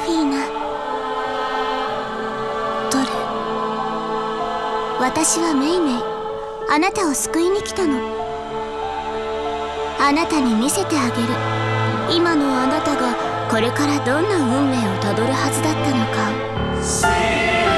フィーな私はメイメイ。あなたを救いに来たの。あなたに見せてあげる。今のあなたがこれからどんな運命をたどるはずだったのか。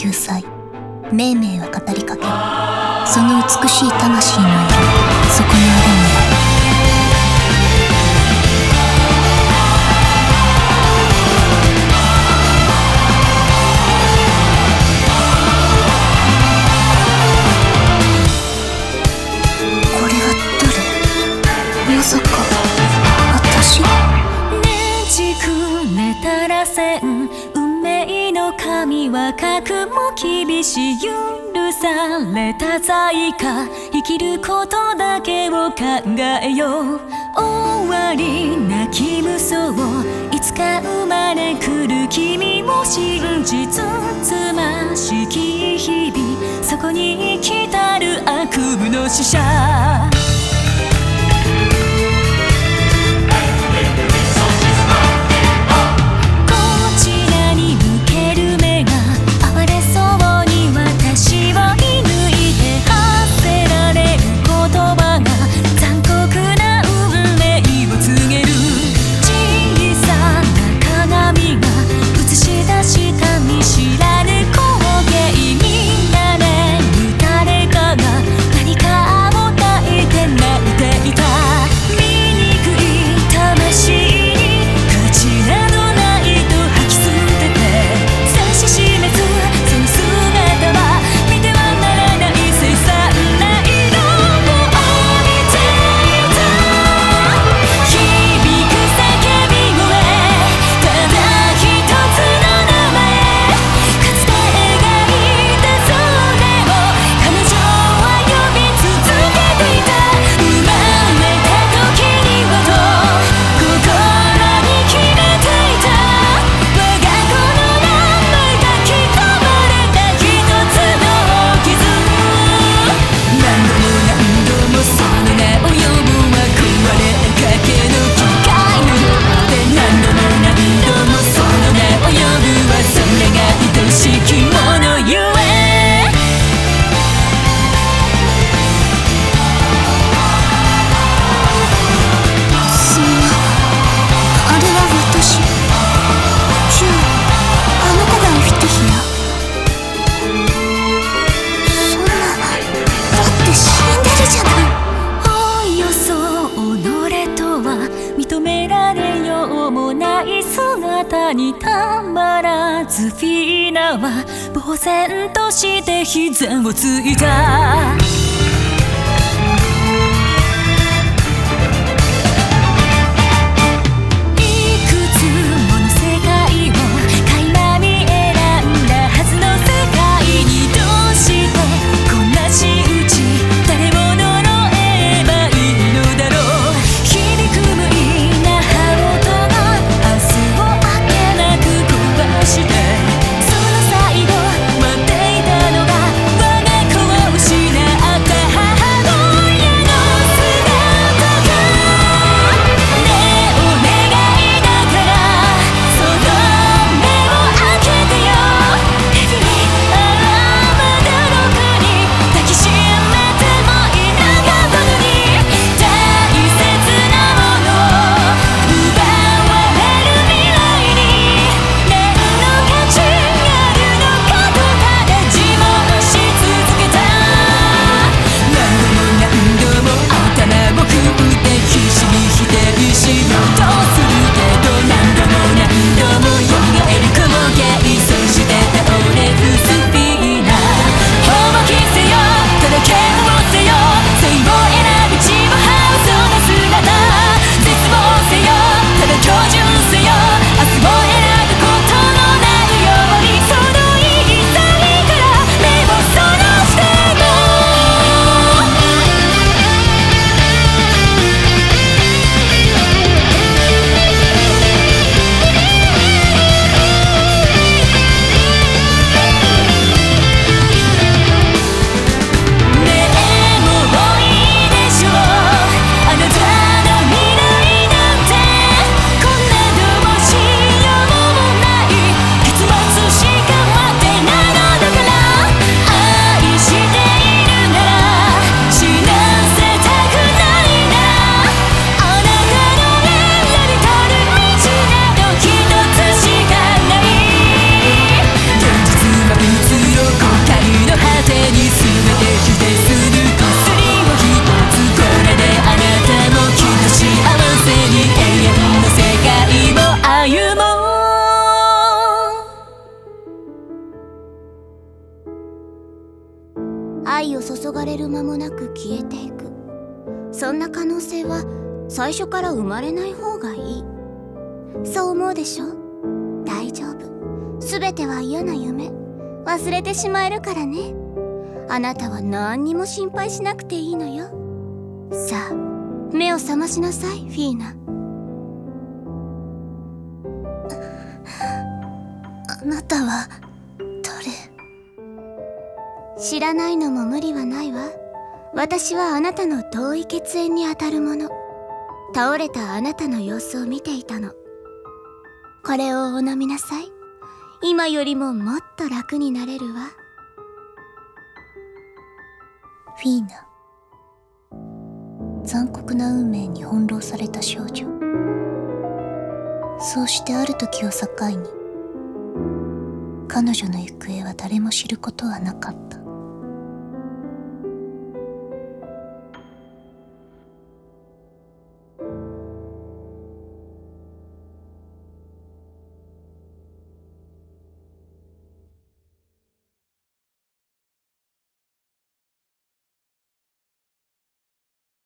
救済命名は語りかけその美しい魂の色。そこにあるのだこれは誰まさか。私？ねじくねたらせん。命の神は核も厳しい許された在か生きることだけを考えよう。終わりなき無双いつか生まれくる。君を信じつつましき日々そこに生きたる悪夢の使者らは呆然として膝をついた。注がれる間もなく消えていく。そんな可能性は最初から生まれない方がいい。そう思うでしょ？大丈夫。全ては嫌な夢。忘れてしまえるからね。あなたは何にも心配しなくていいのよ。さあ目を覚ましなさいフィーナ。あなたは知らないのも無理はないわ。私はあなたの遠い血縁にあたるもの。倒れたあなたの様子を見ていたの。これをお飲みなさい。今よりももっと楽になれるわ。フィーナ。残酷な運命に翻弄された少女。そうしてある時を境に彼女の行方は誰も知ることはなかった。